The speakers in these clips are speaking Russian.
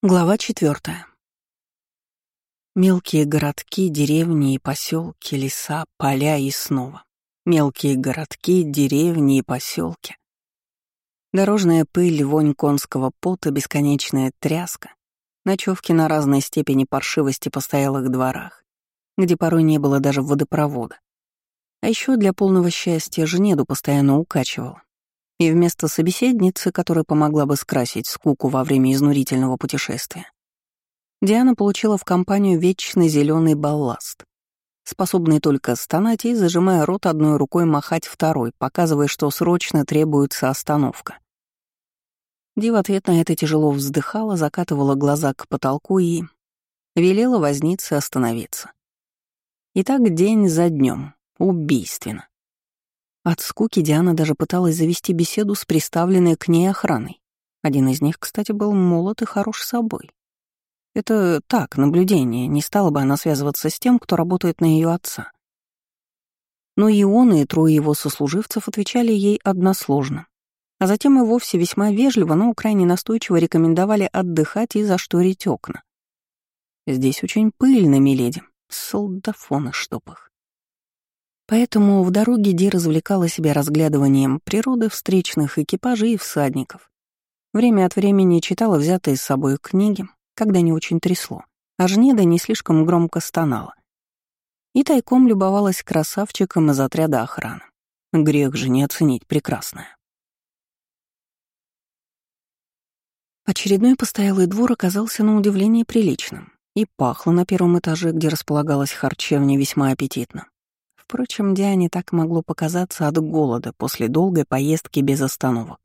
Глава четвертая. Мелкие городки, деревни и поселки, леса, поля и снова. Мелкие городки, деревни и поселки. Дорожная пыль, вонь конского пота, бесконечная тряска, ночевки на разной степени паршивости постоялых дворах, где порой не было даже водопровода. А еще для полного счастья Жнеду постоянно укачивало. И вместо собеседницы, которая помогла бы скрасить скуку во время изнурительного путешествия, Диана получила в компанию вечно зеленый балласт, способный только стонать и, зажимая рот одной рукой, махать второй, показывая, что срочно требуется остановка. Ди в ответ на это тяжело вздыхала, закатывала глаза к потолку и велела возниться остановиться. И так день за днем, убийственно. От скуки Диана даже пыталась завести беседу с приставленной к ней охраной. Один из них, кстати, был молод и хорош собой. Это так, наблюдение, не стала бы она связываться с тем, кто работает на ее отца. Но и он, и трое его сослуживцев отвечали ей односложно. А затем и вовсе весьма вежливо, но крайне настойчиво рекомендовали отдыхать и зашторить окна. «Здесь очень пыльно, миледи. Солдафоны чтоб их». Поэтому в дороге Ди развлекала себя разглядыванием природы, встречных экипажей и всадников. Время от времени читала взятые с собой книги, когда не очень трясло, а Жнеда не слишком громко стонала. И тайком любовалась красавчиком из отряда охраны. Грех же не оценить прекрасное. Очередной постоялый двор оказался на удивление приличным и пахло на первом этаже, где располагалась харчевня, весьма аппетитно. Впрочем, Диане так могло показаться от голода после долгой поездки без остановок.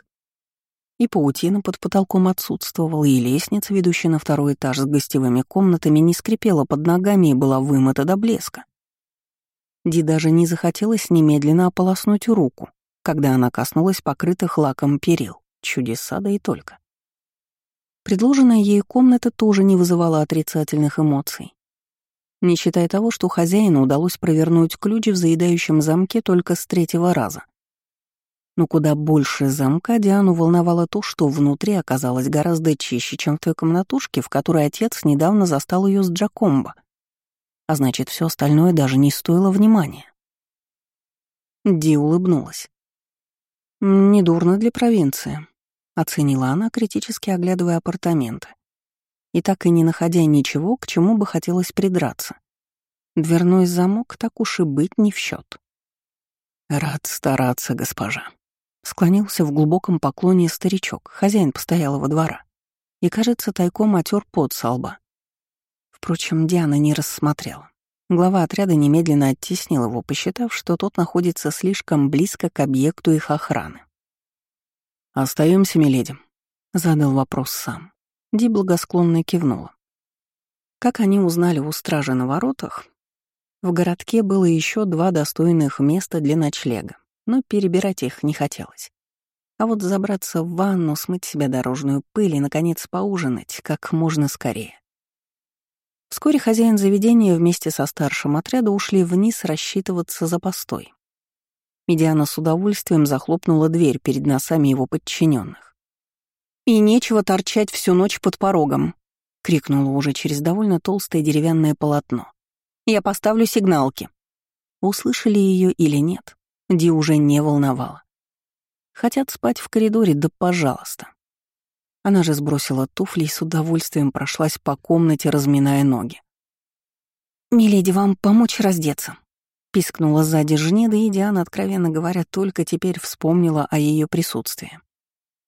И паутина под потолком отсутствовала, и лестница, ведущая на второй этаж с гостевыми комнатами, не скрипела под ногами и была вымыта до блеска. Ди даже не захотелось немедленно ополоснуть руку, когда она коснулась покрытых лаком перил. Чудеса да и только. Предложенная ей комната тоже не вызывала отрицательных эмоций не считая того, что хозяину удалось провернуть ключ в заедающем замке только с третьего раза. Но куда больше замка Диану волновало то, что внутри оказалось гораздо чище, чем в той комнатушке, в которой отец недавно застал ее с Джакомбо. А значит, все остальное даже не стоило внимания. Ди улыбнулась. «Недурно для провинции», — оценила она, критически оглядывая апартаменты и так и не находя ничего, к чему бы хотелось придраться. Дверной замок так уж и быть не в счет. «Рад стараться, госпожа», — склонился в глубоком поклоне старичок, хозяин постоялого двора, и, кажется, тайком отер пот со лба. Впрочем, Диана не рассмотрела. Глава отряда немедленно оттеснил его, посчитав, что тот находится слишком близко к объекту их охраны. Остаемся, миледи?» — задал вопрос сам. Ди благосклонно кивнула. Как они узнали у стражи на воротах, в городке было еще два достойных места для ночлега, но перебирать их не хотелось. А вот забраться в ванну, смыть себе дорожную пыль и, наконец, поужинать как можно скорее. Вскоре хозяин заведения вместе со старшим отряда ушли вниз рассчитываться за постой. Медиана с удовольствием захлопнула дверь перед носами его подчиненных. «И нечего торчать всю ночь под порогом», — крикнула уже через довольно толстое деревянное полотно. «Я поставлю сигналки». Услышали ее или нет, Ди уже не волновала. Хотят спать в коридоре, да пожалуйста. Она же сбросила туфли и с удовольствием прошлась по комнате, разминая ноги. «Миледи, вам помочь раздеться?» Пискнула сзади Жнеда, и Диана, откровенно говоря, только теперь вспомнила о ее присутствии.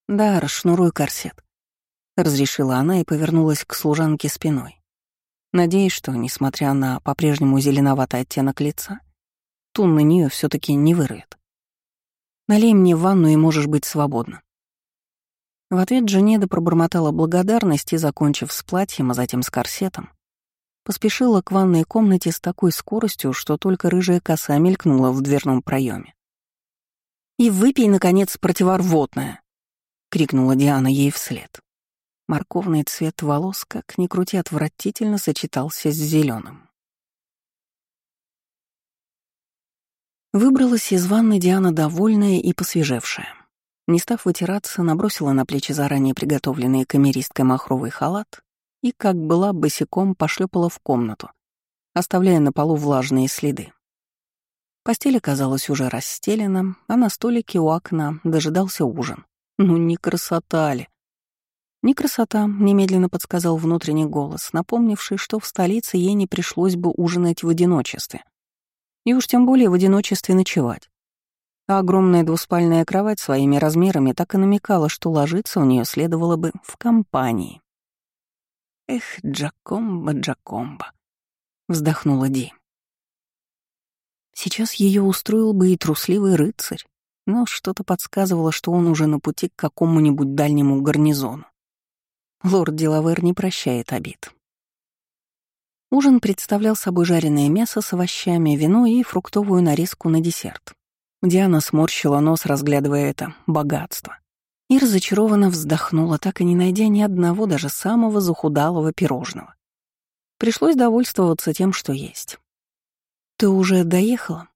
«Да, расшнуруй корсет», — разрешила она и повернулась к служанке спиной. Надеюсь, что, несмотря на по-прежнему зеленоватый оттенок лица, тун на нее все таки не вырвет. «Налей мне ванну, и можешь быть свободна». В ответ Джанеда пробормотала благодарность и, закончив с платьем, а затем с корсетом, поспешила к ванной комнате с такой скоростью, что только рыжая коса мелькнула в дверном проеме. «И выпей, наконец, противорвотное!» — крикнула Диана ей вслед. Морковный цвет волос, как ни крути, отвратительно сочетался с зеленым. Выбралась из ванны Диана довольная и посвежевшая. Не став вытираться, набросила на плечи заранее приготовленный камеристкой махровый халат и, как была, босиком пошлепала в комнату, оставляя на полу влажные следы. Постель оказалась уже расстелена, а на столике у окна дожидался ужин. Ну не красота ли? Не красота, немедленно подсказал внутренний голос, напомнивший, что в столице ей не пришлось бы ужинать в одиночестве. И уж тем более в одиночестве ночевать. А огромная двуспальная кровать своими размерами так и намекала, что ложиться у нее следовало бы в компании. «Эх, Джакомба, Джакомба», — вздохнула Ди. Сейчас ее устроил бы и трусливый рыцарь, но что-то подсказывало, что он уже на пути к какому-нибудь дальнему гарнизону. Лорд Делавер не прощает обид. Ужин представлял собой жареное мясо с овощами, вино и фруктовую нарезку на десерт. Диана сморщила нос, разглядывая это богатство. И разочарованно вздохнула, так и не найдя ни одного, даже самого захудалого пирожного. Пришлось довольствоваться тем, что есть. «Ты уже доехала?»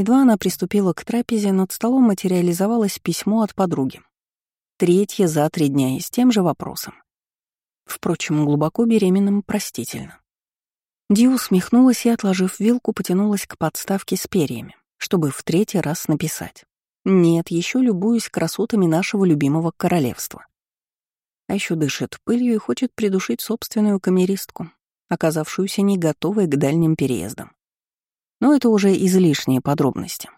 Едва она приступила к трапезе, над столом материализовалось письмо от подруги. Третье за три дня и с тем же вопросом. Впрочем, глубоко беременным простительно. Ди усмехнулась и, отложив вилку, потянулась к подставке с перьями, чтобы в третий раз написать. Нет, еще любуюсь красотами нашего любимого королевства. А еще дышит пылью и хочет придушить собственную камеристку, оказавшуюся не готовой к дальним переездам. Но это уже излишние подробности.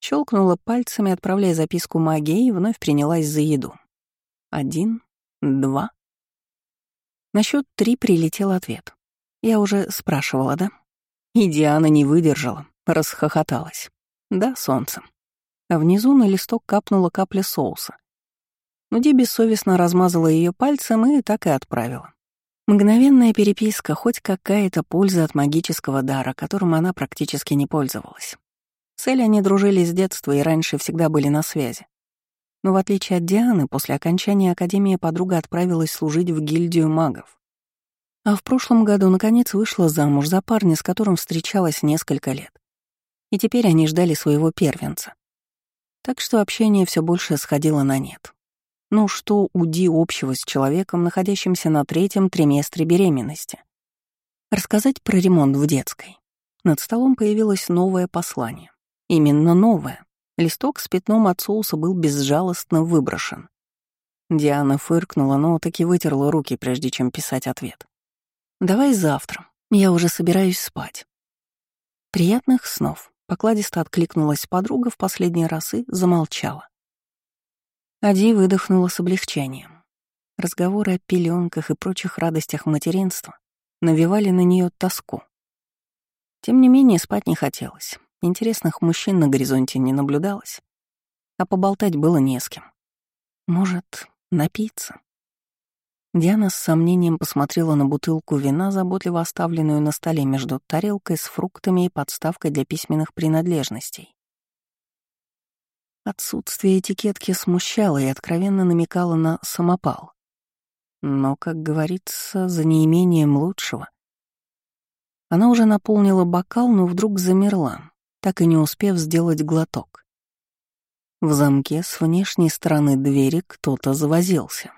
Щелкнула пальцами, отправляя записку магии, и вновь принялась за еду. Один, два. На счет три прилетел ответ. Я уже спрашивала, да? И Диана не выдержала, расхохоталась. Да, солнце. А внизу на листок капнула капля соуса. Но Ди бессовестно размазала ее пальцем и так и отправила. Мгновенная переписка, хоть какая-то польза от магического дара, которым она практически не пользовалась. С Элли они дружили с детства и раньше всегда были на связи. Но в отличие от Дианы, после окончания Академии подруга отправилась служить в гильдию магов. А в прошлом году, наконец, вышла замуж за парня, с которым встречалась несколько лет. И теперь они ждали своего первенца. Так что общение все больше сходило на нет. Ну что у Ди общего с человеком, находящимся на третьем триместре беременности? Рассказать про ремонт в детской. Над столом появилось новое послание. Именно новое. Листок с пятном от соуса был безжалостно выброшен. Диана фыркнула, но таки вытерла руки, прежде чем писать ответ. «Давай завтра. Я уже собираюсь спать». «Приятных снов», — покладисто откликнулась подруга в последний раз и замолчала. Ади выдохнула с облегчением. Разговоры о пеленках и прочих радостях материнства навевали на нее тоску. Тем не менее, спать не хотелось. Интересных мужчин на горизонте не наблюдалось. А поболтать было не с кем. Может, напиться? Диана с сомнением посмотрела на бутылку вина, заботливо оставленную на столе между тарелкой с фруктами и подставкой для письменных принадлежностей. Отсутствие этикетки смущало и откровенно намекало на самопал. Но, как говорится, за неимением лучшего. Она уже наполнила бокал, но вдруг замерла, так и не успев сделать глоток. В замке с внешней стороны двери кто-то завозился.